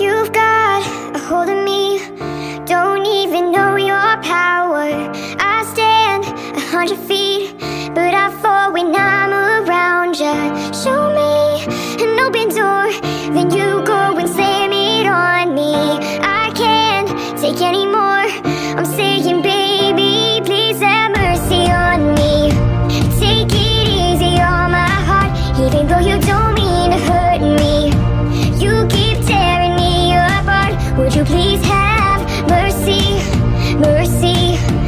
You've got a hold of me. Don't even know please have mercy, mercy.